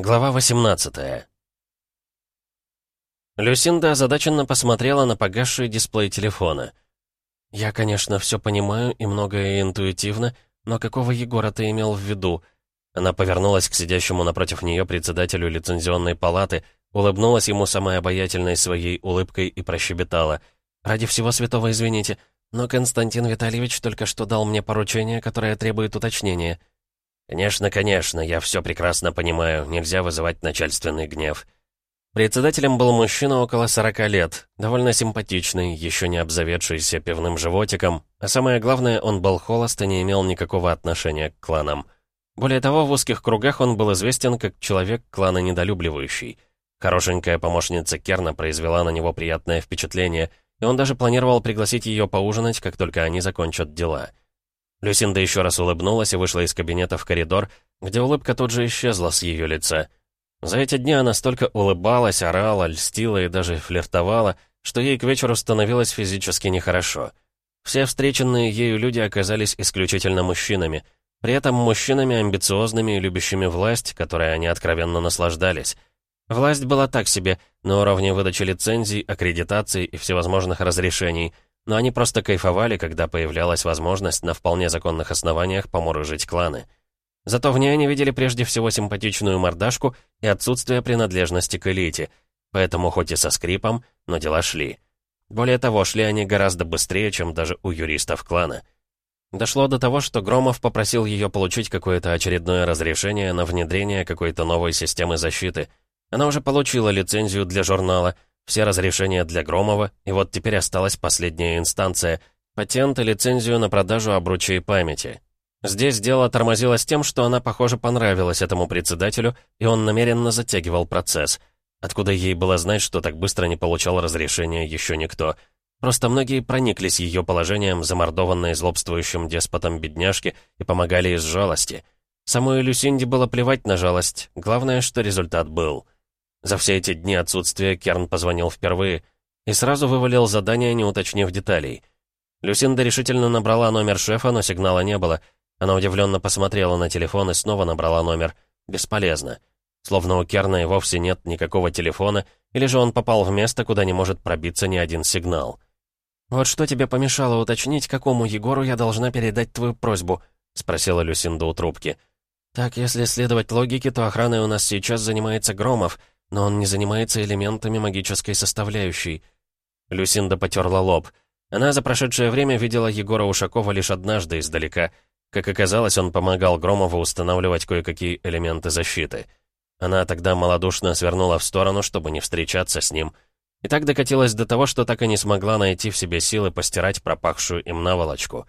Глава 18 Люсинда озадаченно посмотрела на погасший дисплей телефона. «Я, конечно, все понимаю и многое интуитивно, но какого Егора ты имел в виду?» Она повернулась к сидящему напротив нее председателю лицензионной палаты, улыбнулась ему самой обаятельной своей улыбкой и прощебетала. «Ради всего святого извините, но Константин Витальевич только что дал мне поручение, которое требует уточнения». «Конечно, конечно, я все прекрасно понимаю, нельзя вызывать начальственный гнев». Председателем был мужчина около 40 лет, довольно симпатичный, еще не обзаведшийся пивным животиком, а самое главное, он был холост и не имел никакого отношения к кланам. Более того, в узких кругах он был известен как человек клана недолюбливающий. Хорошенькая помощница Керна произвела на него приятное впечатление, и он даже планировал пригласить ее поужинать, как только они закончат дела. Люсинда еще раз улыбнулась и вышла из кабинета в коридор, где улыбка тут же исчезла с ее лица. За эти дни она столько улыбалась, орала, льстила и даже флиртовала, что ей к вечеру становилось физически нехорошо. Все встреченные ею люди оказались исключительно мужчинами, при этом мужчинами амбициозными и любящими власть, которой они откровенно наслаждались. Власть была так себе, на уровне выдачи лицензий, аккредитаций и всевозможных разрешений — но они просто кайфовали, когда появлялась возможность на вполне законных основаниях поморожить кланы. Зато в ней они видели прежде всего симпатичную мордашку и отсутствие принадлежности к элите, поэтому хоть и со скрипом, но дела шли. Более того, шли они гораздо быстрее, чем даже у юристов клана. Дошло до того, что Громов попросил ее получить какое-то очередное разрешение на внедрение какой-то новой системы защиты. Она уже получила лицензию для журнала — все разрешения для Громова, и вот теперь осталась последняя инстанция — патент и лицензию на продажу обручей памяти. Здесь дело тормозилось тем, что она, похоже, понравилась этому председателю, и он намеренно затягивал процесс. Откуда ей было знать, что так быстро не получал разрешения еще никто? Просто многие прониклись ее положением, замордованной злобствующим деспотом бедняжки, и помогали из жалости. Самой Люсинде было плевать на жалость, главное, что результат был — за все эти дни отсутствия Керн позвонил впервые и сразу вывалил задание, не уточнив деталей. Люсинда решительно набрала номер шефа, но сигнала не было. Она удивленно посмотрела на телефон и снова набрала номер. Бесполезно. Словно у Керна и вовсе нет никакого телефона, или же он попал в место, куда не может пробиться ни один сигнал. «Вот что тебе помешало уточнить, какому Егору я должна передать твою просьбу?» — спросила Люсинда у трубки. «Так, если следовать логике, то охраной у нас сейчас занимается Громов, но он не занимается элементами магической составляющей. Люсинда потерла лоб. Она за прошедшее время видела Егора Ушакова лишь однажды издалека. Как оказалось, он помогал Громову устанавливать кое-какие элементы защиты. Она тогда малодушно свернула в сторону, чтобы не встречаться с ним. И так докатилась до того, что так и не смогла найти в себе силы постирать пропахшую им наволочку.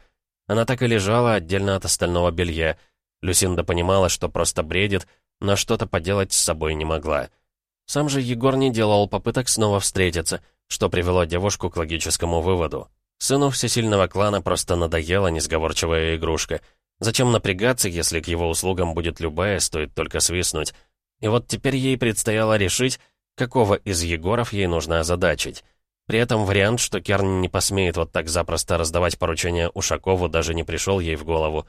Она так и лежала отдельно от остального белья. Люсинда понимала, что просто бредит, но что-то поделать с собой не могла. Сам же Егор не делал попыток снова встретиться, что привело девушку к логическому выводу. Сыну всесильного клана просто надоела несговорчивая игрушка. Зачем напрягаться, если к его услугам будет любая, стоит только свистнуть? И вот теперь ей предстояло решить, какого из Егоров ей нужно озадачить. При этом вариант, что Керн не посмеет вот так запросто раздавать поручения Ушакову, даже не пришел ей в голову.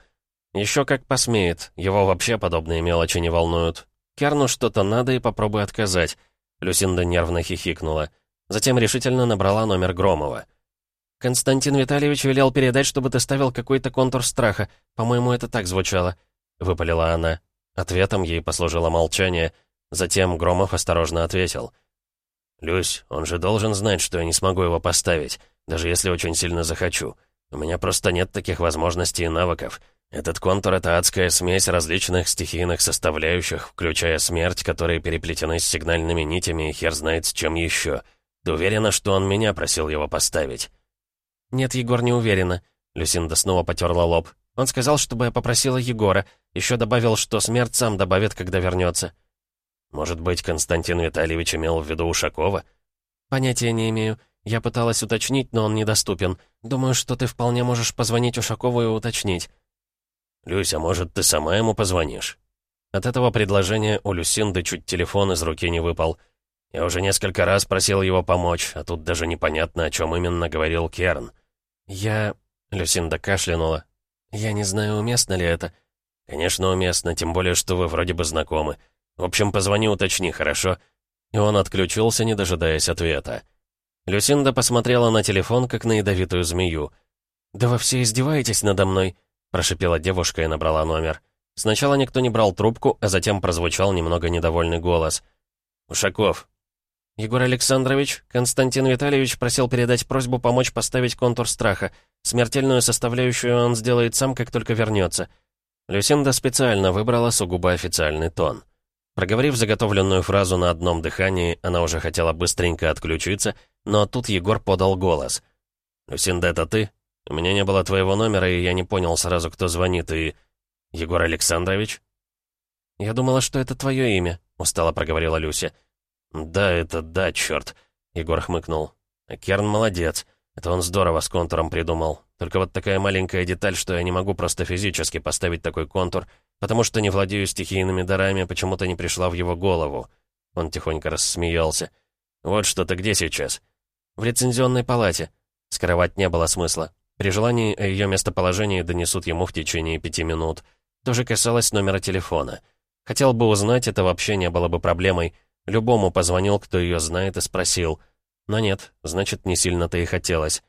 Еще как посмеет, его вообще подобные мелочи не волнуют. Керну что-то надо и попробуй отказать. Люсинда нервно хихикнула. Затем решительно набрала номер Громова. «Константин Витальевич велел передать, чтобы ты ставил какой-то контур страха. По-моему, это так звучало», — выпалила она. Ответом ей послужило молчание. Затем Громов осторожно ответил. «Люсь, он же должен знать, что я не смогу его поставить, даже если очень сильно захочу. У меня просто нет таких возможностей и навыков. Этот контур — это адская смесь различных стихийных составляющих, включая смерть, которые переплетены с сигнальными нитями и хер знает с чем еще. Ты уверена, что он меня просил его поставить?» «Нет, Егор не уверена». Люсинда снова потерла лоб. «Он сказал, чтобы я попросила Егора. Еще добавил, что смерть сам добавит, когда вернется». «Может быть, Константин Витальевич имел в виду Ушакова?» «Понятия не имею. Я пыталась уточнить, но он недоступен. Думаю, что ты вполне можешь позвонить Ушакову и уточнить». «Люся, может, ты сама ему позвонишь?» От этого предложения у Люсинды чуть телефон из руки не выпал. Я уже несколько раз просил его помочь, а тут даже непонятно, о чем именно говорил Керн. «Я...» — Люсинда кашлянула. «Я не знаю, уместно ли это». «Конечно, уместно, тем более, что вы вроде бы знакомы. В общем, позвони, уточни, хорошо?» И он отключился, не дожидаясь ответа. Люсинда посмотрела на телефон, как на ядовитую змею. «Да вы все издеваетесь надо мной?» — прошипела девушка и набрала номер. Сначала никто не брал трубку, а затем прозвучал немного недовольный голос. «Ушаков». «Егор Александрович, Константин Витальевич просил передать просьбу помочь поставить контур страха. Смертельную составляющую он сделает сам, как только вернется». Люсинда специально выбрала сугубо официальный тон. Проговорив заготовленную фразу на одном дыхании, она уже хотела быстренько отключиться, но тут Егор подал голос. «Люсинда, это ты? У меня не было твоего номера, и я не понял сразу, кто звонит, и...» «Егор Александрович?» «Я думала, что это твое имя», — устало проговорила Люся. «Да, это да, черт», — Егор хмыкнул. «А Керн молодец. Это он здорово с контуром придумал. Только вот такая маленькая деталь, что я не могу просто физически поставить такой контур, потому что не владею стихийными дарами, почему-то не пришла в его голову». Он тихонько рассмеялся. «Вот что ты где сейчас?» «В рецензионной палате». Скрывать не было смысла. При желании о ее местоположении донесут ему в течение пяти минут. Тоже касалось номера телефона. Хотел бы узнать, это вообще не было бы проблемой. Любому позвонил, кто ее знает, и спросил. Но нет, значит, не сильно-то и хотелось.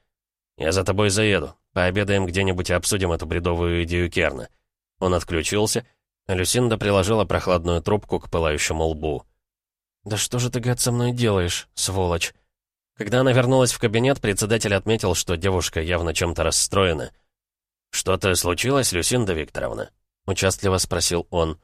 «Я за тобой заеду. Пообедаем где-нибудь и обсудим эту бредовую идею Керна». Он отключился, а Люсинда приложила прохладную трубку к пылающему лбу. «Да что же ты, гад, со мной делаешь, сволочь?» Когда она вернулась в кабинет, председатель отметил, что девушка явно чем-то расстроена. «Что-то случилось, Люсинда Викторовна?» — участливо спросил он.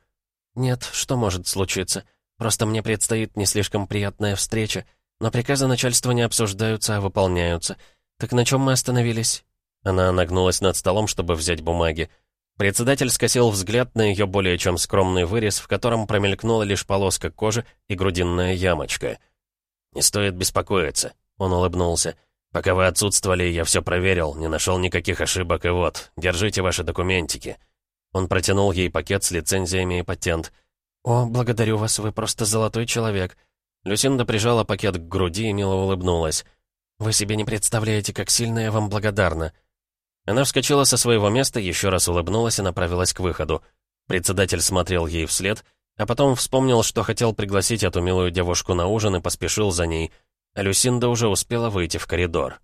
«Нет, что может случиться? Просто мне предстоит не слишком приятная встреча, но приказы начальства не обсуждаются, а выполняются. Так на чем мы остановились?» Она нагнулась над столом, чтобы взять бумаги. Председатель скосил взгляд на ее более чем скромный вырез, в котором промелькнула лишь полоска кожи и грудинная ямочка. «Не стоит беспокоиться», он улыбнулся. «Пока вы отсутствовали, я все проверил, не нашел никаких ошибок, и вот, держите ваши документики». Он протянул ей пакет с лицензиями и патент. «О, благодарю вас, вы просто золотой человек». Люсинда прижала пакет к груди и мило улыбнулась. «Вы себе не представляете, как сильно я вам благодарна». Она вскочила со своего места, еще раз улыбнулась и направилась к выходу. Председатель смотрел ей вслед, а потом вспомнил, что хотел пригласить эту милую девушку на ужин и поспешил за ней — а Люсинда уже успела выйти в коридор.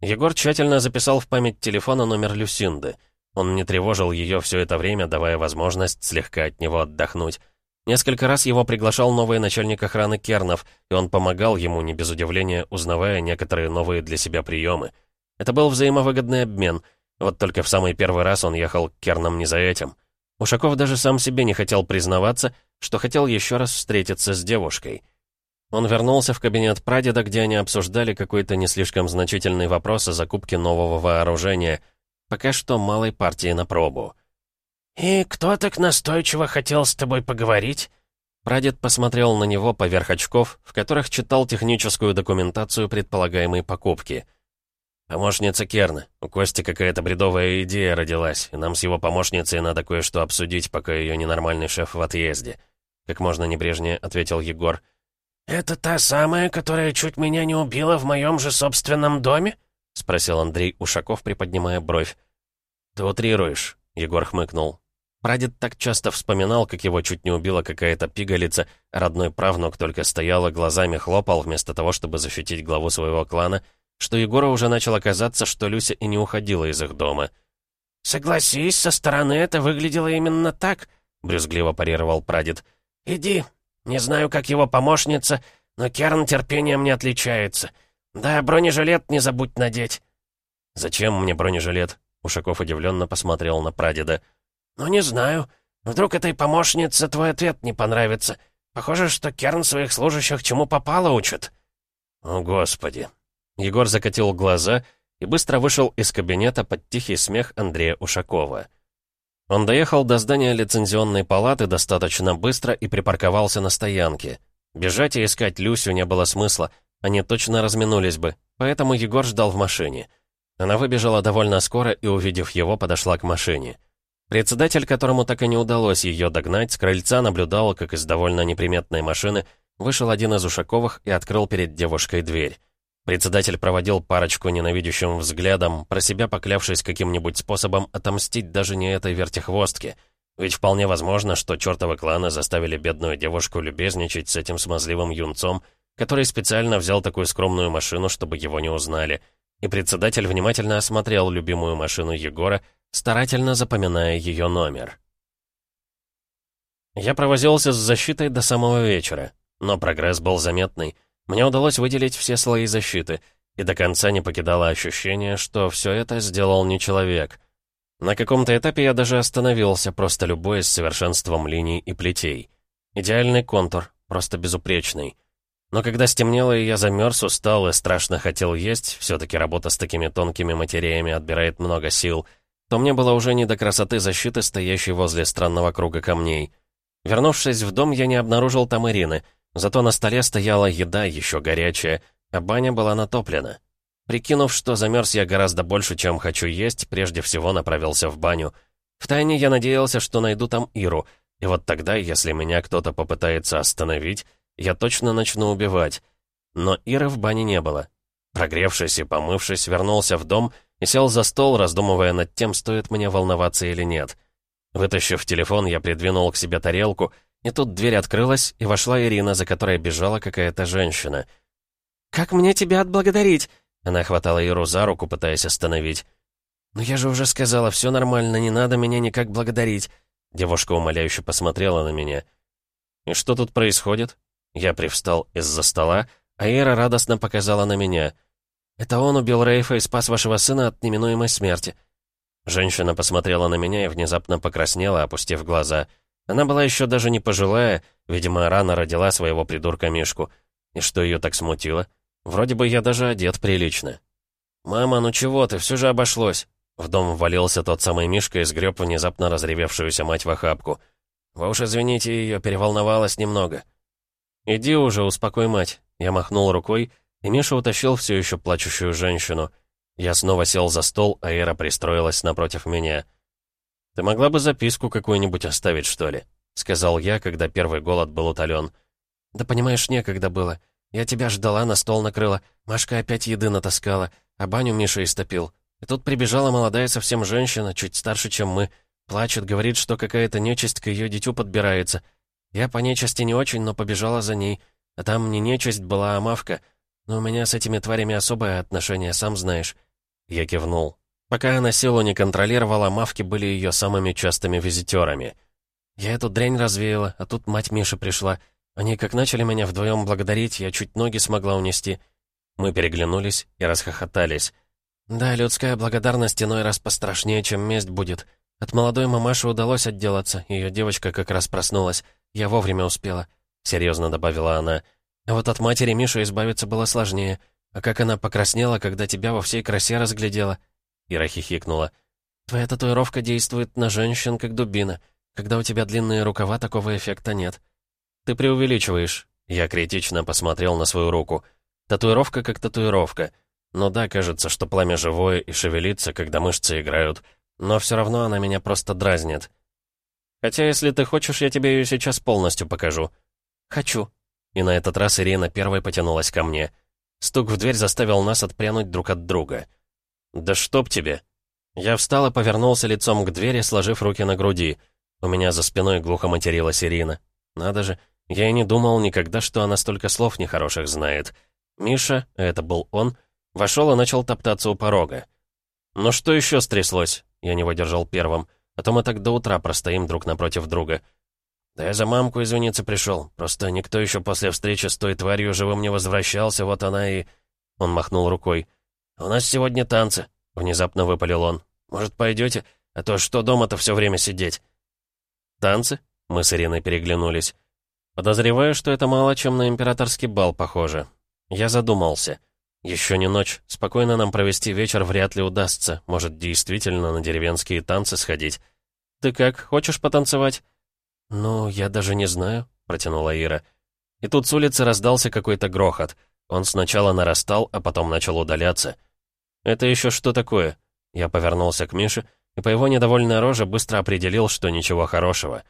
Егор тщательно записал в память телефона номер Люсинды. Он не тревожил ее все это время, давая возможность слегка от него отдохнуть. Несколько раз его приглашал новый начальник охраны Кернов, и он помогал ему, не без удивления, узнавая некоторые новые для себя приемы. Это был взаимовыгодный обмен, вот только в самый первый раз он ехал к Кернам не за этим. Ушаков даже сам себе не хотел признаваться, что хотел еще раз встретиться с девушкой — он вернулся в кабинет прадеда, где они обсуждали какой-то не слишком значительный вопрос о закупке нового вооружения. Пока что малой партии на пробу. «И кто так настойчиво хотел с тобой поговорить?» Прадед посмотрел на него поверх очков, в которых читал техническую документацию предполагаемой покупки. «Помощница Керна. У Кости какая-то бредовая идея родилась, и нам с его помощницей надо кое-что обсудить, пока ее ненормальный шеф в отъезде», — как можно небрежнее ответил Егор. «Егор». «Это та самая, которая чуть меня не убила в моем же собственном доме?» — спросил Андрей Ушаков, приподнимая бровь. «Ты утрируешь», — Егор хмыкнул. Прадед так часто вспоминал, как его чуть не убила какая-то пигалица, родной правнук только стоял и глазами хлопал, вместо того, чтобы защитить главу своего клана, что Егору уже начало казаться, что Люся и не уходила из их дома. «Согласись, со стороны это выглядело именно так», — брюзгливо парировал прадед. «Иди, не знаю, как его помощница, но Керн терпением не отличается. Да, бронежилет не забудь надеть». «Зачем мне бронежилет?» Ушаков удивленно посмотрел на прадеда. «Ну, не знаю. Вдруг этой помощнице твой ответ не понравится. Похоже, что Керн своих служащих чему попало учит». «О, Господи!» Егор закатил глаза и быстро вышел из кабинета под тихий смех Андрея Ушакова. Он доехал до здания лицензионной палаты достаточно быстро и припарковался на стоянке. Бежать и искать Люсю не было смысла, они точно разминулись бы, поэтому Егор ждал в машине. Она выбежала довольно скоро и, увидев его, подошла к машине. Председатель, которому так и не удалось ее догнать, с крыльца наблюдал, как из довольно неприметной машины вышел один из Ушаковых и открыл перед девушкой дверь. Председатель проводил парочку ненавидящим взглядом, про себя поклявшись каким-нибудь способом отомстить даже не этой вертихвостке. Ведь вполне возможно, что чертовы кланы заставили бедную девушку любезничать с этим смазливым юнцом, который специально взял такую скромную машину, чтобы его не узнали. И председатель внимательно осмотрел любимую машину Егора, старательно запоминая ее номер. Я провозился с защитой до самого вечера, но прогресс был заметный. Мне удалось выделить все слои защиты, и до конца не покидало ощущение, что все это сделал не человек. На каком-то этапе я даже остановился, просто любуясь совершенством линий и плетей. Идеальный контур, просто безупречный. Но когда стемнело, и я замерз, устал и страшно хотел есть, все-таки работа с такими тонкими материями отбирает много сил, то мне было уже не до красоты защиты, стоящей возле странного круга камней. Вернувшись в дом, я не обнаружил там Ирины, зато на столе стояла еда, еще горячая, а баня была натоплена. Прикинув, что замерз я гораздо больше, чем хочу есть, прежде всего направился в баню. Втайне я надеялся, что найду там Иру, и вот тогда, если меня кто-то попытается остановить, я точно начну убивать. Но Иры в бане не было. Прогревшись и помывшись, вернулся в дом и сел за стол, раздумывая над тем, стоит мне волноваться или нет. Вытащив телефон, я придвинул к себе тарелку, и тут дверь открылась, и вошла Ирина, за которой бежала какая-то женщина. «Как мне тебя отблагодарить?» Она хватала Иру за руку, пытаясь остановить. «Но я же уже сказала, все нормально, не надо меня никак благодарить». Девушка умоляюще посмотрела на меня. «И что тут происходит?» Я привстал из-за стола, а Ира радостно показала на меня. «Это он убил Рейфа и спас вашего сына от неминуемой смерти». Женщина посмотрела на меня и внезапно покраснела, опустив глаза. Она была еще даже не пожилая, видимо, рано родила своего придурка Мишку. И что ее так смутило? Вроде бы я даже одет прилично. «Мама, ну чего ты, все же обошлось». В дом ввалился тот самый Мишка и сгреб внезапно разревевшуюся мать в охапку. «Вы уж извините ее, переволновалась немного». «Иди уже, успокой мать». Я махнул рукой, и Миша утащил все еще плачущую женщину. Я снова сел за стол, а Эра пристроилась напротив меня. «Ты могла бы записку какую-нибудь оставить, что ли?» — сказал я, когда первый голод был утолен. «Да понимаешь, некогда было. Я тебя ждала, на стол накрыла. Машка опять еды натаскала, а баню Миша истопил. И тут прибежала молодая совсем женщина, чуть старше, чем мы. Плачет, говорит, что какая-то нечисть к ее дитю подбирается. Я по нечисти не очень, но побежала за ней. А там не нечисть была, а мавка. Но у меня с этими тварями особое отношение, сам знаешь». Я кивнул. Пока она силу не контролировала, мавки были ее самыми частыми визитерами. Я эту дрянь развеяла, а тут мать Миши пришла. Они как начали меня вдвоем благодарить, я чуть ноги смогла унести. Мы переглянулись и расхохотались. Да, людская благодарность иной раз пострашнее, чем месть будет. От молодой мамаши удалось отделаться, ее девочка как раз проснулась. «Я вовремя успела», — серьезно добавила она. «А вот от матери Миши избавиться было сложнее. А как она покраснела, когда тебя во всей красе разглядела?» Ира хихикнула. «Твоя татуировка действует на женщин, как дубина. Когда у тебя длинные рукава, такого эффекта нет». «Ты преувеличиваешь». Я критично посмотрел на свою руку. «Татуировка как татуировка. Ну да, кажется, что пламя живое и шевелится, когда мышцы играют. Но все равно она меня просто дразнит. Хотя, если ты хочешь, я тебе ее сейчас полностью покажу». «Хочу». И на этот раз Ирина первой потянулась ко мне. Стук в дверь заставил нас отпрянуть друг от друга. «Да чтоб тебе!» Я встал и повернулся лицом к двери, сложив руки на груди. У меня за спиной глухо материлась Ирина. Надо же, я и не думал никогда, что она столько слов нехороших знает. Миша, это был он, вошел и начал топтаться у порога. «Ну что еще стряслось?» Я не выдержал первым. А то мы так до утра простоим друг напротив друга. Да я за мамку извиниться пришел. Просто никто еще после встречи с той тварью живым не возвращался, вот она и...» Он махнул рукой. «У нас сегодня танцы», — внезапно выпалил он. «Может, пойдете? А то что дома-то все время сидеть?» «Танцы?» — мы с Ириной переглянулись. Подозреваю, что это мало чем на императорский бал похоже. Я задумался. Еще не ночь. Спокойно нам провести вечер вряд ли удастся. Может, действительно на деревенские танцы сходить. Ты как, хочешь потанцевать? Ну, я даже не знаю, протянула Ира. И тут с улицы раздался какой-то грохот. Он сначала нарастал, а потом начал удаляться. «Это еще что такое?» Я повернулся к Мише, и по его недовольной роже быстро определил, что ничего хорошего.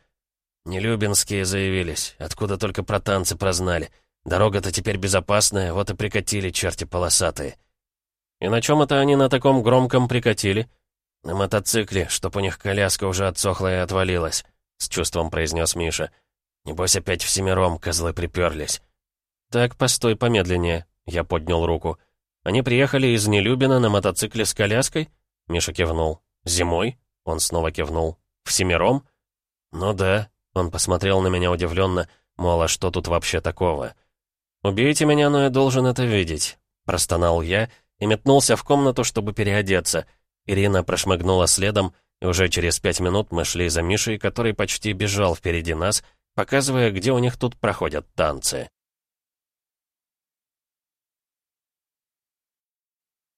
«Нелюбинские заявились. Откуда только про танцы прознали. Дорога-то теперь безопасная, вот и прикатили черти полосатые. И на чем это они на таком громком прикатили? На мотоцикле, чтоб у них коляска уже отсохла и отвалилась. — с чувством произнес Миша. «Небось опять всемиром козлы приперлись». «Так, постой помедленнее», — я поднял руку. «Они приехали из Нелюбина на мотоцикле с коляской?» Миша кивнул. «Зимой?» Он снова кивнул. «Всемиром?» «Ну да», — он посмотрел на меня удивленно, мол, а что тут вообще такого? «Убейте меня, но я должен это видеть», — простонал я и метнулся в комнату, чтобы переодеться. Ирина прошмыгнула следом, и уже через пять минут мы шли за Мишей, который почти бежал впереди нас, показывая, где у них тут проходят танцы.